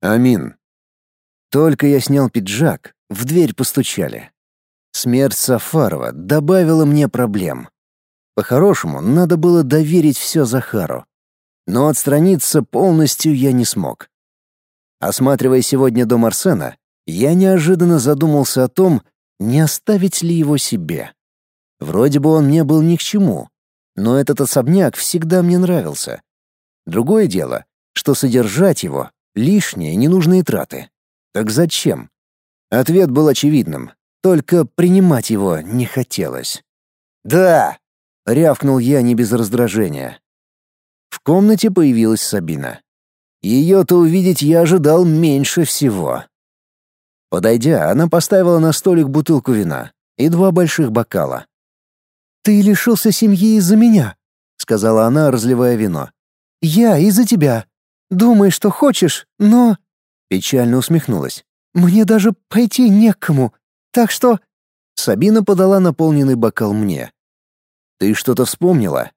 Амин. Только я снял пиджак, в дверь постучали. Смерть Сафарова добавила мне проблем. По-хорошему, надо было доверить все Захару. Но отстраниться полностью я не смог. Осматривая сегодня дом Арсена, я неожиданно задумался о том, не оставить ли его себе. Вроде бы он мне был ни к чему, но этот особняк всегда мне нравился. Другое дело, что содержать его — лишние ненужные траты. Так зачем? Ответ был очевидным, только принимать его не хотелось. «Да!» — рявкнул я не без раздражения. В комнате появилась Сабина. Ее-то увидеть я ожидал меньше всего. Подойдя, она поставила на столик бутылку вина и два больших бокала. «Ты лишился семьи из-за меня», — сказала она, разливая вино. «Я из-за тебя. Думай, что хочешь, но...» Печально усмехнулась. «Мне даже пойти некому, так что...» Сабина подала наполненный бокал мне. «Ты что-то вспомнила?»